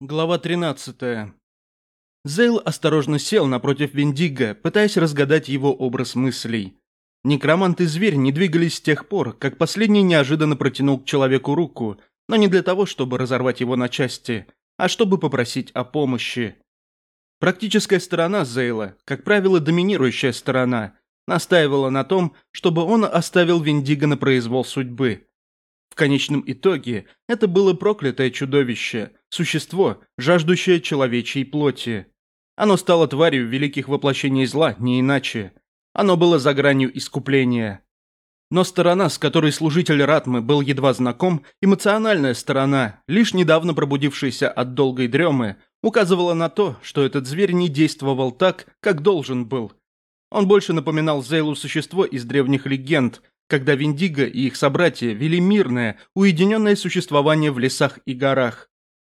Глава 13. Зейл осторожно сел напротив Виндиго, пытаясь разгадать его образ мыслей. Некромант и зверь не двигались с тех пор, как последний неожиданно протянул к человеку руку, но не для того, чтобы разорвать его на части, а чтобы попросить о помощи. Практическая сторона Зейла, как правило, доминирующая сторона, настаивала на том, чтобы он оставил Виндиго на произвол судьбы. В конечном итоге это было проклятое чудовище, существо, жаждущее человечьей плоти. Оно стало тварью великих воплощений зла, не иначе. Оно было за гранью искупления. Но сторона, с которой служитель Ратмы был едва знаком, эмоциональная сторона, лишь недавно пробудившаяся от долгой дремы, указывала на то, что этот зверь не действовал так, как должен был. Он больше напоминал Зейлу существо из древних легенд – когда Виндиго и их собратья вели мирное, уединенное существование в лесах и горах.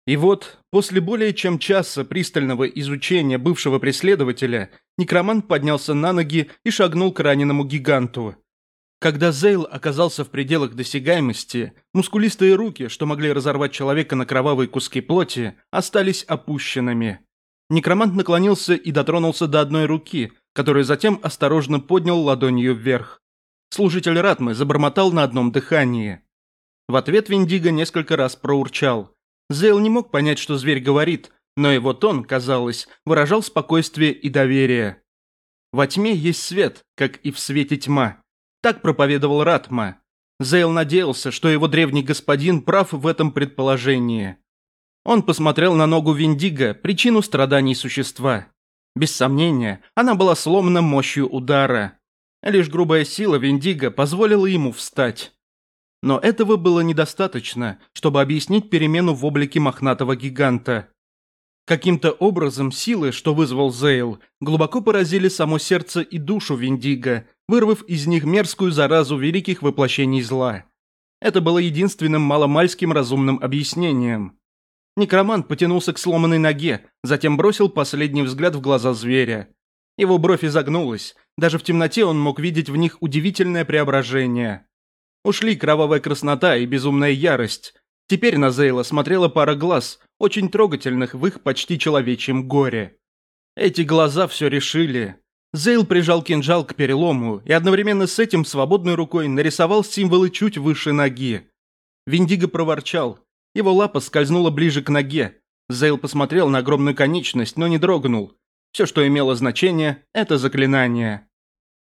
И вот, после более чем часа пристального изучения бывшего преследователя, некромант поднялся на ноги и шагнул к раненому гиганту. Когда Зейл оказался в пределах досягаемости, мускулистые руки, что могли разорвать человека на кровавые куски плоти, остались опущенными. Некромант наклонился и дотронулся до одной руки, которую затем осторожно поднял ладонью вверх. Служитель Ратмы забормотал на одном дыхании. В ответ Виндиго несколько раз проурчал. Зейл не мог понять, что зверь говорит, но его тон, казалось, выражал спокойствие и доверие. «Во тьме есть свет, как и в свете тьма», – так проповедовал Ратма. Зейл надеялся, что его древний господин прав в этом предположении. Он посмотрел на ногу Виндиго, причину страданий существа. Без сомнения, она была сломана мощью удара. Лишь грубая сила Вендиго позволила ему встать. Но этого было недостаточно, чтобы объяснить перемену в облике мохнатого гиганта. Каким-то образом силы, что вызвал Зейл, глубоко поразили само сердце и душу Виндиго, вырвав из них мерзкую заразу великих воплощений зла. Это было единственным маломальским разумным объяснением. Некромант потянулся к сломанной ноге, затем бросил последний взгляд в глаза зверя. Его бровь изогнулась, даже в темноте он мог видеть в них удивительное преображение. Ушли кровавая краснота и безумная ярость. Теперь на Зейла смотрела пара глаз, очень трогательных в их почти человечьем горе. Эти глаза все решили. Зейл прижал кинжал к перелому и одновременно с этим свободной рукой нарисовал символы чуть выше ноги. Виндиго проворчал. Его лапа скользнула ближе к ноге. Зейл посмотрел на огромную конечность, но не дрогнул. Все, что имело значение, это заклинание.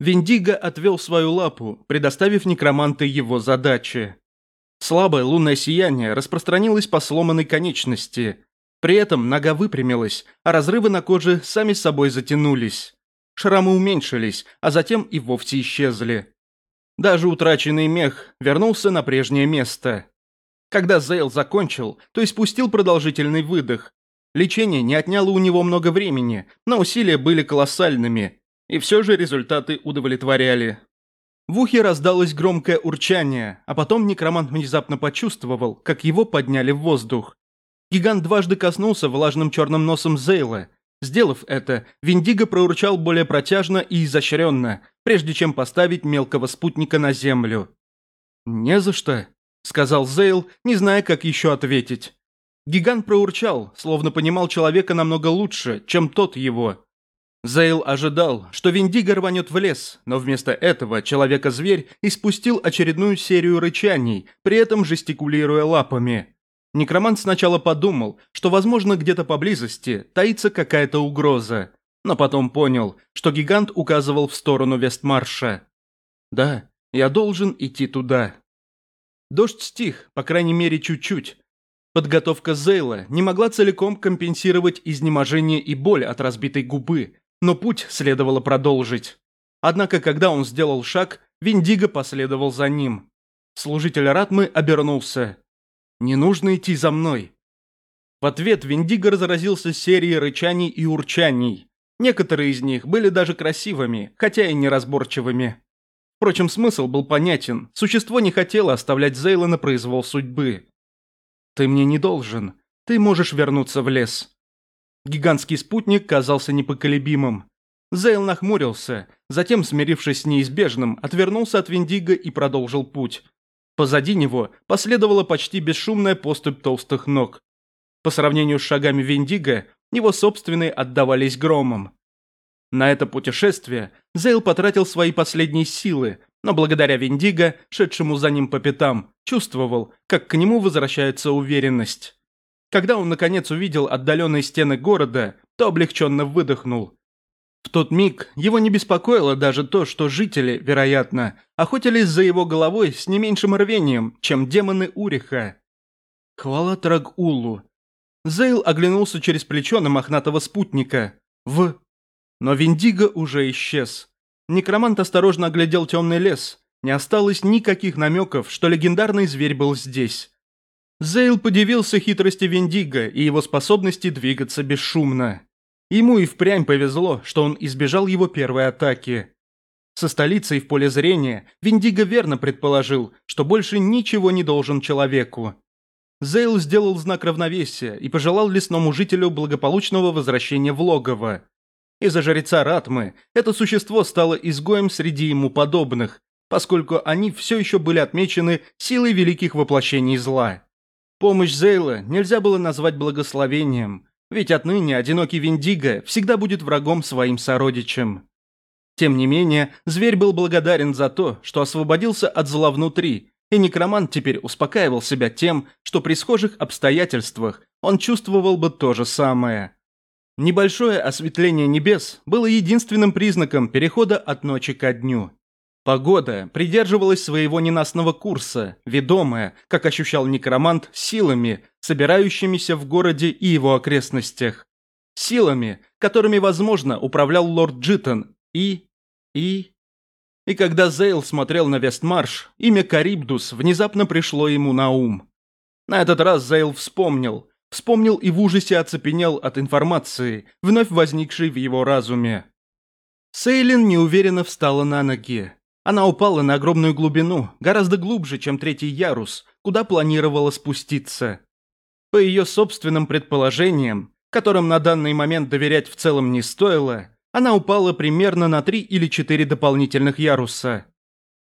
Вендиго отвел свою лапу, предоставив некроманты его задачи. Слабое лунное сияние распространилось по сломанной конечности. При этом нога выпрямилась, а разрывы на коже сами собой затянулись. Шрамы уменьшились, а затем и вовсе исчезли. Даже утраченный мех вернулся на прежнее место. Когда Зейл закончил, то испустил продолжительный выдох. Лечение не отняло у него много времени, но усилия были колоссальными, и все же результаты удовлетворяли. В ухе раздалось громкое урчание, а потом некромант внезапно почувствовал, как его подняли в воздух. Гигант дважды коснулся влажным черным носом Зейла. Сделав это, Виндиго проурчал более протяжно и изощренно, прежде чем поставить мелкого спутника на землю. «Не за что», — сказал Зейл, не зная, как еще ответить. Гигант проурчал, словно понимал человека намного лучше, чем тот его. Зейл ожидал, что Виндигер рванет в лес, но вместо этого Человека-зверь испустил очередную серию рычаний, при этом жестикулируя лапами. Некромант сначала подумал, что, возможно, где-то поблизости таится какая-то угроза, но потом понял, что гигант указывал в сторону Вестмарша. «Да, я должен идти туда». Дождь стих, по крайней мере, чуть-чуть, Подготовка Зейла не могла целиком компенсировать изнеможение и боль от разбитой губы, но путь следовало продолжить. Однако, когда он сделал шаг, Виндиго последовал за ним. Служитель Ратмы обернулся. «Не нужно идти за мной». В ответ Виндиго разразился серией рычаний и урчаний. Некоторые из них были даже красивыми, хотя и неразборчивыми. Впрочем, смысл был понятен. Существо не хотело оставлять Зейла на произвол судьбы. «Ты мне не должен. Ты можешь вернуться в лес. Гигантский спутник казался непоколебимым. Зейл нахмурился, затем, смирившись с неизбежным, отвернулся от Виндиго и продолжил путь. Позади него последовала почти бесшумная поступь толстых ног. По сравнению с шагами Виндиго, его собственные отдавались громом. На это путешествие Зейл потратил свои последние силы, но благодаря Виндиго, шедшему за ним по пятам, чувствовал, как к нему возвращается уверенность. Когда он, наконец, увидел отдаленные стены города, то облегченно выдохнул. В тот миг его не беспокоило даже то, что жители, вероятно, охотились за его головой с не меньшим рвением, чем демоны Уриха. Хвала Трагулу. Зейл оглянулся через плечо на мохнатого спутника. В... Но Виндиго уже исчез. Некромант осторожно оглядел темный лес. Не осталось никаких намеков, что легендарный зверь был здесь. Зейл подивился хитрости Вендиго и его способности двигаться бесшумно. Ему и впрямь повезло, что он избежал его первой атаки. Со столицей в поле зрения Виндиго верно предположил, что больше ничего не должен человеку. Зейл сделал знак равновесия и пожелал лесному жителю благополучного возвращения в логово. Из-за жреца Ратмы это существо стало изгоем среди ему подобных, поскольку они все еще были отмечены силой великих воплощений зла. Помощь Зейла нельзя было назвать благословением, ведь отныне одинокий Виндиго всегда будет врагом своим сородичам. Тем не менее, зверь был благодарен за то, что освободился от зла внутри, и некромант теперь успокаивал себя тем, что при схожих обстоятельствах он чувствовал бы то же самое. Небольшое осветление небес было единственным признаком перехода от ночи ко дню. Погода придерживалась своего ненастного курса, ведомая, как ощущал некромант, силами, собирающимися в городе и его окрестностях. Силами, которыми, возможно, управлял лорд Джитон и... и... И когда Зейл смотрел на Вестмарш, имя Карибдус внезапно пришло ему на ум. На этот раз Зейл вспомнил. Вспомнил и в ужасе оцепенел от информации, вновь возникшей в его разуме. Сейлин неуверенно встала на ноги. Она упала на огромную глубину, гораздо глубже, чем третий ярус, куда планировала спуститься. По ее собственным предположениям, которым на данный момент доверять в целом не стоило, она упала примерно на три или четыре дополнительных яруса.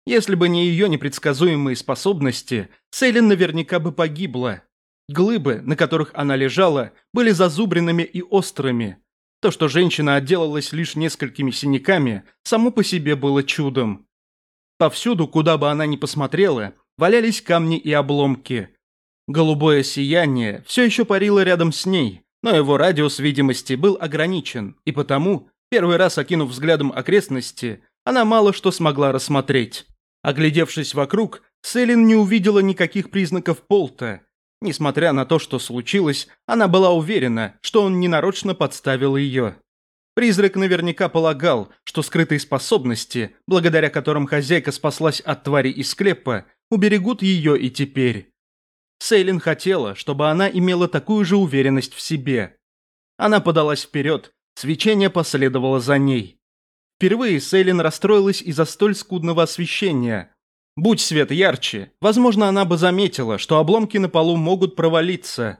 Если бы не ее непредсказуемые способности, Сейлин наверняка бы погибла. Глыбы, на которых она лежала, были зазубренными и острыми. То, что женщина отделалась лишь несколькими синяками, само по себе было чудом. Повсюду, куда бы она ни посмотрела, валялись камни и обломки. Голубое сияние все еще парило рядом с ней, но его радиус видимости был ограничен, и потому, первый раз окинув взглядом окрестности, она мало что смогла рассмотреть. Оглядевшись вокруг, Селин не увидела никаких признаков Полта. Несмотря на то, что случилось, она была уверена, что он ненарочно подставил ее. Призрак наверняка полагал, что скрытые способности, благодаря которым хозяйка спаслась от твари из склепа, уберегут ее и теперь. Сейлин хотела, чтобы она имела такую же уверенность в себе. Она подалась вперед, свечение последовало за ней. Впервые Сейлин расстроилась из-за столь скудного освещения. Будь свет ярче, возможно, она бы заметила, что обломки на полу могут провалиться.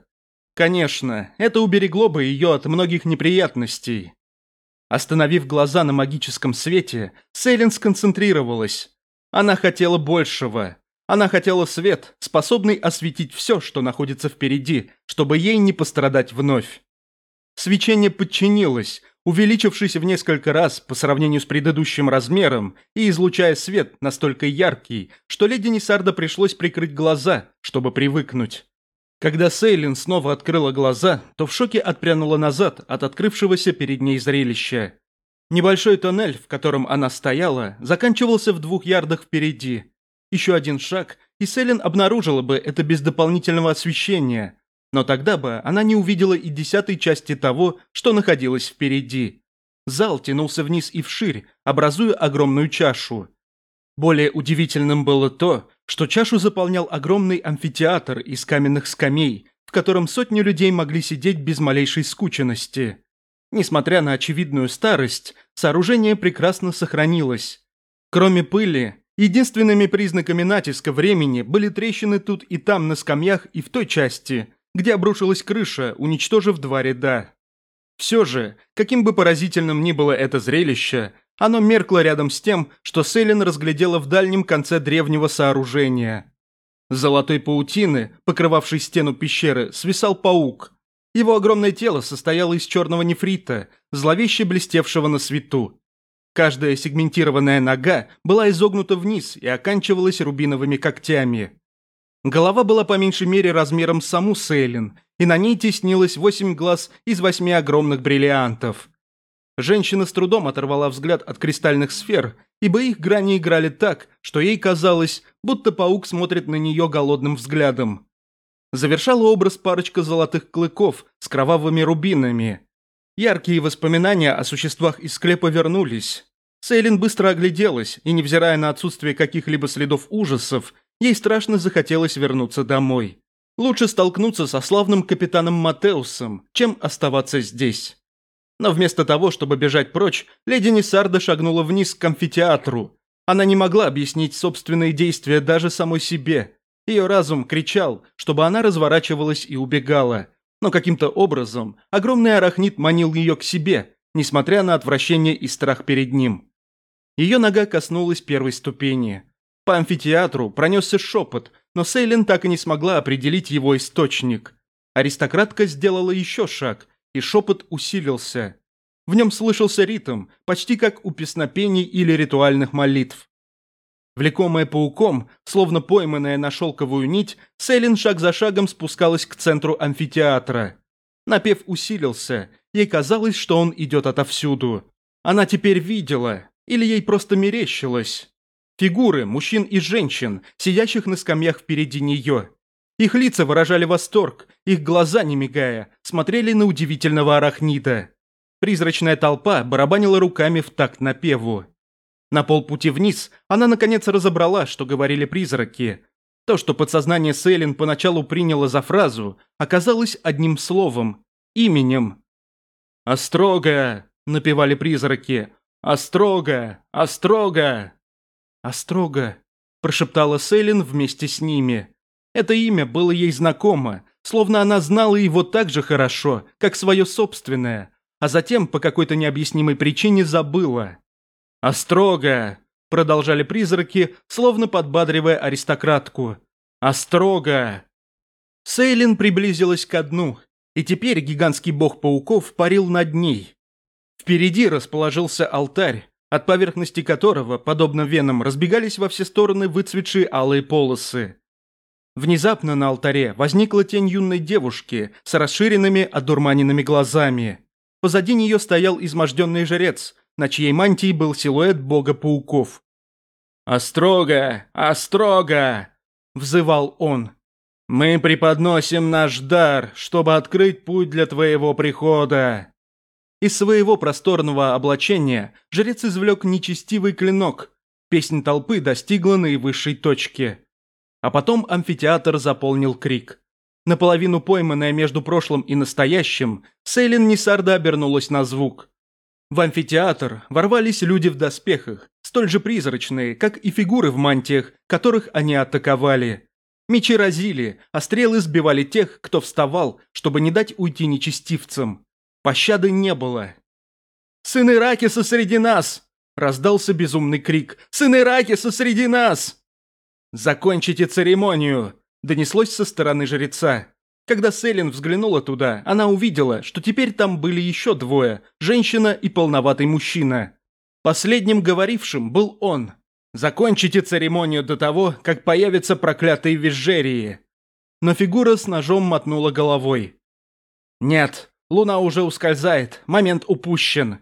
Конечно, это уберегло бы ее от многих неприятностей, Остановив глаза на магическом свете, Сейлин сконцентрировалась. Она хотела большего. Она хотела свет, способный осветить все, что находится впереди, чтобы ей не пострадать вновь. Свечение подчинилось, увеличившись в несколько раз по сравнению с предыдущим размером и излучая свет настолько яркий, что леди Несарда пришлось прикрыть глаза, чтобы привыкнуть. Когда Сейлин снова открыла глаза, то в шоке отпрянула назад от открывшегося перед ней зрелища. Небольшой тоннель, в котором она стояла, заканчивался в двух ярдах впереди. Еще один шаг, и Сейлин обнаружила бы это без дополнительного освещения. Но тогда бы она не увидела и десятой части того, что находилось впереди. Зал тянулся вниз и вширь, образуя огромную чашу. Более удивительным было то, что чашу заполнял огромный амфитеатр из каменных скамей, в котором сотни людей могли сидеть без малейшей скученности. Несмотря на очевидную старость, сооружение прекрасно сохранилось. Кроме пыли, единственными признаками натиска времени были трещины тут и там на скамьях и в той части, где обрушилась крыша, уничтожив два ряда. Все же, каким бы поразительным ни было это зрелище, оно меркло рядом с тем, что Селин разглядела в дальнем конце древнего сооружения. С золотой паутины, покрывавшей стену пещеры, свисал паук. Его огромное тело состояло из черного нефрита, зловеще блестевшего на свету. Каждая сегментированная нога была изогнута вниз и оканчивалась рубиновыми когтями. Голова была по меньшей мере размером с саму Сейлин, и на ней теснилось восемь глаз из восьми огромных бриллиантов – Женщина с трудом оторвала взгляд от кристальных сфер, ибо их грани играли так, что ей казалось, будто паук смотрит на нее голодным взглядом. Завершала образ парочка золотых клыков с кровавыми рубинами. Яркие воспоминания о существах из склепа вернулись. Сейлин быстро огляделась, и, невзирая на отсутствие каких-либо следов ужасов, ей страшно захотелось вернуться домой. Лучше столкнуться со славным капитаном Матеусом, чем оставаться здесь. Но вместо того, чтобы бежать прочь, леди Несарда шагнула вниз к амфитеатру. Она не могла объяснить собственные действия даже самой себе. Ее разум кричал, чтобы она разворачивалась и убегала. Но каким-то образом огромный арахнит манил ее к себе, несмотря на отвращение и страх перед ним. Ее нога коснулась первой ступени. По амфитеатру пронесся шепот, но Сейлин так и не смогла определить его источник. Аристократка сделала еще шаг – и шепот усилился. В нем слышался ритм, почти как у песнопений или ритуальных молитв. Влекомая пауком, словно пойманная на шелковую нить, Селин шаг за шагом спускалась к центру амфитеатра. Напев усилился, ей казалось, что он идет отовсюду. Она теперь видела, или ей просто мерещилось. Фигуры мужчин и женщин, сидящих на скамьях впереди нее, их лица выражали восторг, их глаза, не мигая, смотрели на удивительного арахнида. Призрачная толпа барабанила руками в такт напеву. На полпути вниз она наконец разобрала, что говорили призраки. То, что подсознание Сейлин поначалу приняло за фразу, оказалось одним словом – именем. «Острога!» – напевали призраки. «Острога! Острога!» «Острога!» – прошептала Сейлин вместе с ними. Это имя было ей знакомо, словно она знала его так же хорошо, как свое собственное, а затем по какой-то необъяснимой причине забыла. «А «Острога!» – продолжали призраки, словно подбадривая аристократку. «А «Острога!» Сейлин приблизилась ко дну, и теперь гигантский бог пауков парил над ней. Впереди расположился алтарь, от поверхности которого, подобно венам, разбегались во все стороны выцветшие алые полосы. Внезапно на алтаре возникла тень юной девушки с расширенными, одурманенными глазами. Позади нее стоял изможденный жрец, на чьей мантии был силуэт бога пауков. «Острога! Острога!» – взывал он. «Мы преподносим наш дар, чтобы открыть путь для твоего прихода!» Из своего просторного облачения жрец извлек нечестивый клинок. Песня толпы достигла наивысшей точки. А потом амфитеатр заполнил крик. Наполовину пойманная между прошлым и настоящим, Сейлин Несарда обернулась на звук. В амфитеатр ворвались люди в доспехах, столь же призрачные, как и фигуры в мантиях, которых они атаковали. Мечи разили, а стрелы сбивали тех, кто вставал, чтобы не дать уйти нечестивцам. Пощады не было. «Сын Иракиса среди нас!» – раздался безумный крик. «Сын Иракиса среди нас!» «Закончите церемонию!» – донеслось со стороны жреца. Когда Селин взглянула туда, она увидела, что теперь там были еще двое – женщина и полноватый мужчина. Последним говорившим был он. «Закончите церемонию до того, как появятся проклятые визжерии!» Но фигура с ножом мотнула головой. «Нет, луна уже ускользает, момент упущен!»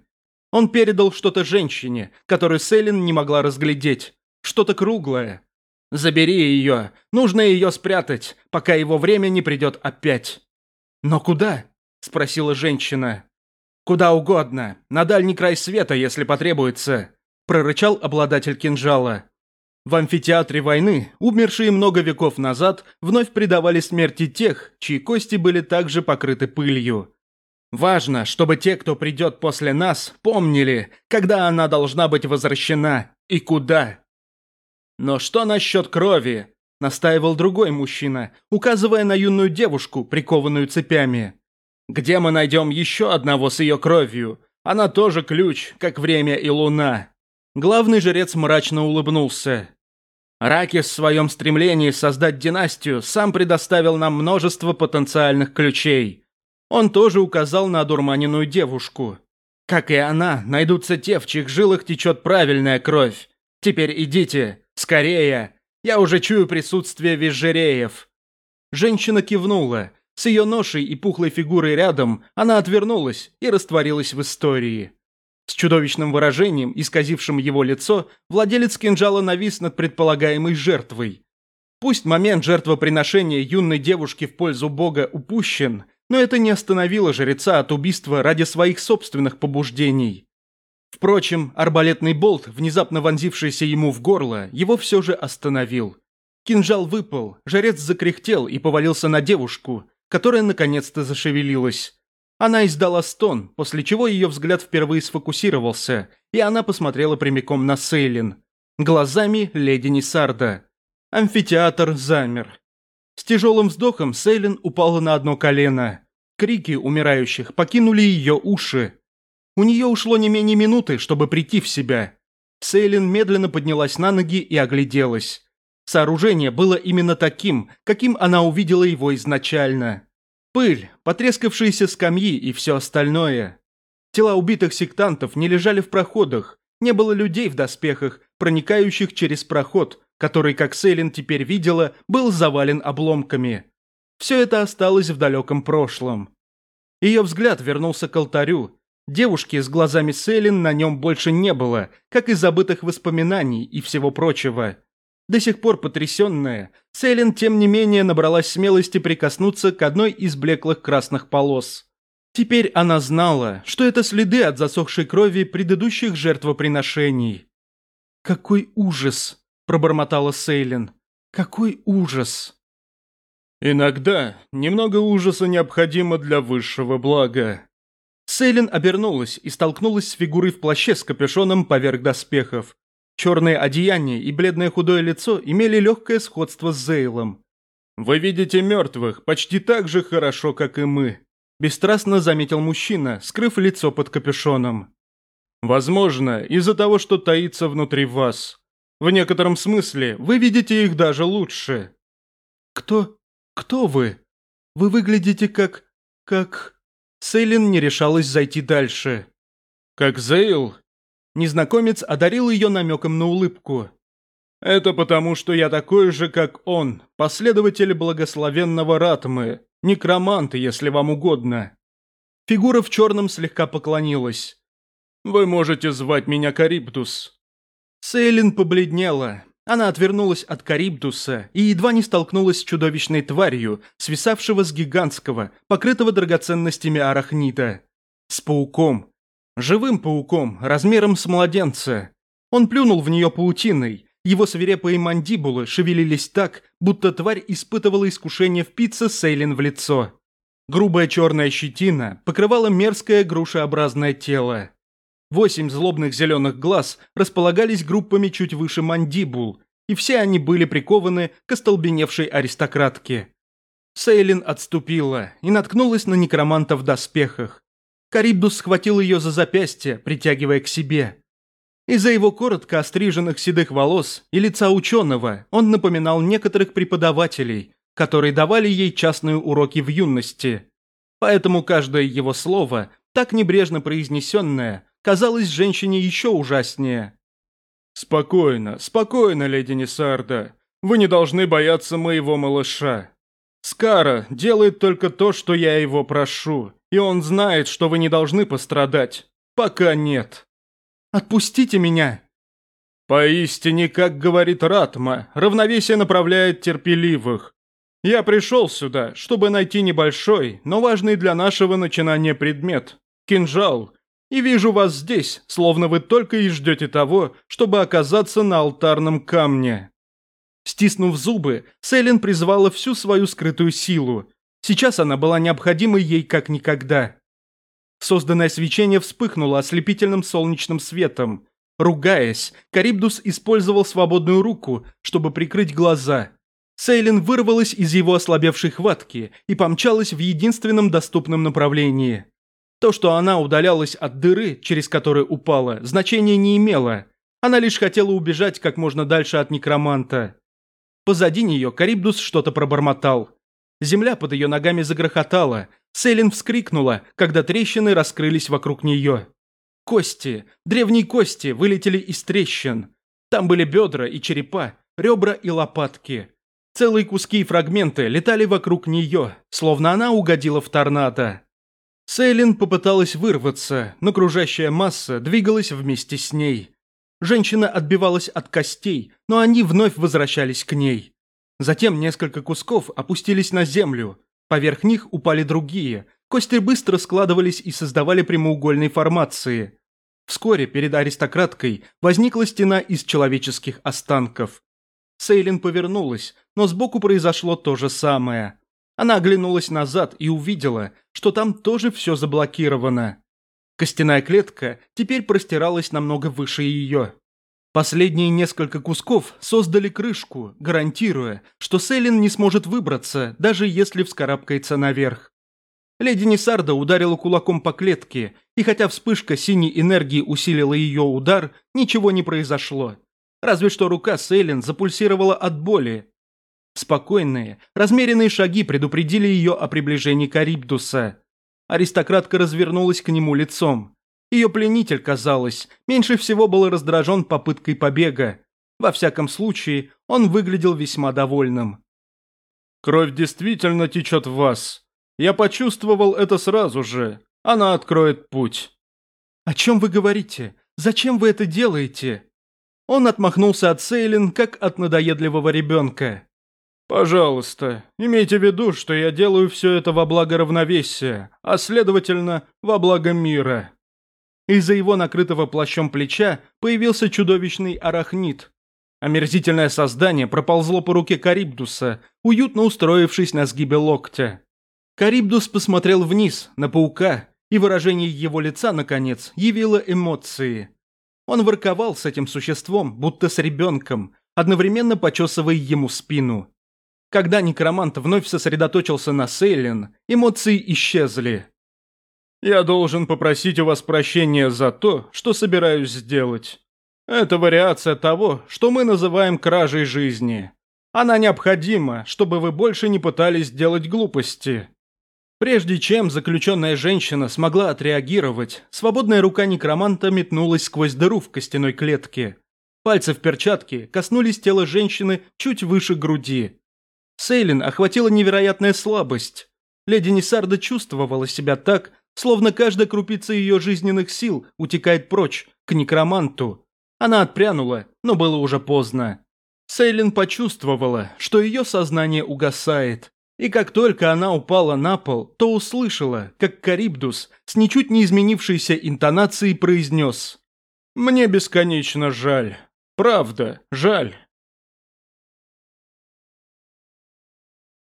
Он передал что-то женщине, которую Селин не могла разглядеть. Что-то круглое, Забери ее. Нужно ее спрятать, пока его время не придет опять». «Но куда?» – спросила женщина. «Куда угодно. На дальний край света, если потребуется», – прорычал обладатель кинжала. В амфитеатре войны, умершие много веков назад, вновь предавали смерти тех, чьи кости были также покрыты пылью. Важно, чтобы те, кто придет после нас, помнили, когда она должна быть возвращена и куда. «Но что насчет крови?» – настаивал другой мужчина, указывая на юную девушку, прикованную цепями. «Где мы найдем еще одного с ее кровью? Она тоже ключ, как время и луна». Главный жрец мрачно улыбнулся. Ракис в своем стремлении создать династию сам предоставил нам множество потенциальных ключей. Он тоже указал на одурманенную девушку. Как и она, найдутся те, в чьих жилах течет правильная кровь. Теперь идите, «Скорее! Я уже чую присутствие визжереев!» Женщина кивнула. С ее ношей и пухлой фигурой рядом она отвернулась и растворилась в истории. С чудовищным выражением, исказившим его лицо, владелец кинжала навис над предполагаемой жертвой. Пусть момент жертвоприношения юной девушки в пользу бога упущен, но это не остановило жреца от убийства ради своих собственных побуждений. Впрочем, арбалетный болт, внезапно вонзившийся ему в горло, его все же остановил. Кинжал выпал, жарец закряхтел и повалился на девушку, которая наконец-то зашевелилась. Она издала стон, после чего ее взгляд впервые сфокусировался, и она посмотрела прямиком на Сейлин. Глазами леди Несарда. Амфитеатр замер. С тяжелым вздохом Сейлин упала на одно колено. Крики умирающих покинули ее уши, у нее ушло не менее минуты, чтобы прийти в себя. Сейлин медленно поднялась на ноги и огляделась. Сооружение было именно таким, каким она увидела его изначально. Пыль, потрескавшиеся скамьи и все остальное. Тела убитых сектантов не лежали в проходах, не было людей в доспехах, проникающих через проход, который, как Сейлин теперь видела, был завален обломками. Все это осталось в далеком прошлом. Ее взгляд вернулся к алтарю, Девушки с глазами Селин на нем больше не было, как и забытых воспоминаний и всего прочего. До сих пор потрясенная, Селин, тем не менее, набралась смелости прикоснуться к одной из блеклых красных полос. Теперь она знала, что это следы от засохшей крови предыдущих жертвоприношений. «Какой ужас!» – пробормотала Сейлин. «Какой ужас!» «Иногда немного ужаса необходимо для высшего блага», Сейлин обернулась и столкнулась с фигурой в плаще с капюшоном поверх доспехов. Черное одеяние и бледное худое лицо имели легкое сходство с Зейлом. «Вы видите мертвых почти так же хорошо, как и мы», – бесстрастно заметил мужчина, скрыв лицо под капюшоном. «Возможно, из-за того, что таится внутри вас. В некотором смысле вы видите их даже лучше». «Кто? Кто вы? Вы выглядите как... как...» Сейлин не решалась зайти дальше. «Как Зейл?» Незнакомец одарил ее намеком на улыбку. «Это потому, что я такой же, как он, последователь благословенного Ратмы, некромант, если вам угодно». Фигура в черном слегка поклонилась. «Вы можете звать меня Карибдус. Сейлин побледнела, она отвернулась от Карибдуса и едва не столкнулась с чудовищной тварью, свисавшего с гигантского, покрытого драгоценностями арахнита. С пауком. Живым пауком, размером с младенца. Он плюнул в нее паутиной. Его свирепые мандибулы шевелились так, будто тварь испытывала искушение впиться Сейлин в лицо. Грубая черная щетина покрывала мерзкое грушеобразное тело. Восемь злобных зеленых глаз располагались группами чуть выше мандибул, и все они были прикованы к остолбеневшей аристократке. Сейлин отступила и наткнулась на некроманта в доспехах. Карибдус схватил ее за запястье, притягивая к себе. Из-за его коротко остриженных седых волос и лица ученого он напоминал некоторых преподавателей, которые давали ей частные уроки в юности. Поэтому каждое его слово, так небрежно произнесенное, казалось женщине еще ужаснее. «Спокойно, спокойно, леди Несарда. Вы не должны бояться моего малыша. Скара делает только то, что я его прошу, и он знает, что вы не должны пострадать. Пока нет». «Отпустите меня!» «Поистине, как говорит Ратма, равновесие направляет терпеливых. Я пришел сюда, чтобы найти небольшой, но важный для нашего начинания предмет – кинжал, и вижу вас здесь, словно вы только и ждете того, чтобы оказаться на алтарном камне». Стиснув зубы, Селин призвала всю свою скрытую силу. Сейчас она была необходима ей как никогда. Созданное свечение вспыхнуло ослепительным солнечным светом. Ругаясь, Карибдус использовал свободную руку, чтобы прикрыть глаза. Сейлин вырвалась из его ослабевшей хватки и помчалась в единственном доступном направлении – то, что она удалялась от дыры, через которую упала, значения не имело. Она лишь хотела убежать как можно дальше от некроманта. Позади нее Карибдус что-то пробормотал. Земля под ее ногами загрохотала. Селин вскрикнула, когда трещины раскрылись вокруг нее. Кости, древние кости, вылетели из трещин. Там были бедра и черепа, ребра и лопатки. Целые куски и фрагменты летали вокруг нее, словно она угодила в торнадо. Сейлин попыталась вырваться, но кружащая масса двигалась вместе с ней. Женщина отбивалась от костей, но они вновь возвращались к ней. Затем несколько кусков опустились на землю. Поверх них упали другие. Кости быстро складывались и создавали прямоугольные формации. Вскоре перед аристократкой возникла стена из человеческих останков. Сейлин повернулась, но сбоку произошло то же самое – она оглянулась назад и увидела, что там тоже все заблокировано. Костяная клетка теперь простиралась намного выше ее. Последние несколько кусков создали крышку, гарантируя, что Селин не сможет выбраться, даже если вскарабкается наверх. Леди Несарда ударила кулаком по клетке, и хотя вспышка синей энергии усилила ее удар, ничего не произошло. Разве что рука Сейлин запульсировала от боли, Спокойные, размеренные шаги предупредили ее о приближении Карибдуса. Аристократка развернулась к нему лицом. Ее пленитель, казалось, меньше всего был раздражен попыткой побега. Во всяком случае, он выглядел весьма довольным. «Кровь действительно течет в вас. Я почувствовал это сразу же. Она откроет путь». «О чем вы говорите? Зачем вы это делаете?» Он отмахнулся от Сейлин, как от надоедливого ребенка. «Пожалуйста, имейте в виду, что я делаю все это во благо равновесия, а следовательно, во благо мира». Из-за его накрытого плащом плеча появился чудовищный арахнит. Омерзительное создание проползло по руке Карибдуса, уютно устроившись на сгибе локтя. Карибдус посмотрел вниз, на паука, и выражение его лица, наконец, явило эмоции. Он ворковал с этим существом, будто с ребенком, одновременно почесывая ему спину – когда некромант вновь сосредоточился на Сейлин, эмоции исчезли. «Я должен попросить у вас прощения за то, что собираюсь сделать. Это вариация того, что мы называем кражей жизни. Она необходима, чтобы вы больше не пытались делать глупости». Прежде чем заключенная женщина смогла отреагировать, свободная рука некроманта метнулась сквозь дыру в костяной клетке. Пальцы в перчатке коснулись тела женщины чуть выше груди. Сейлин охватила невероятная слабость. Леди Несарда чувствовала себя так, словно каждая крупица ее жизненных сил утекает прочь, к некроманту. Она отпрянула, но было уже поздно. Сейлин почувствовала, что ее сознание угасает. И как только она упала на пол, то услышала, как Карибдус с ничуть не изменившейся интонацией произнес «Мне бесконечно жаль. Правда, жаль».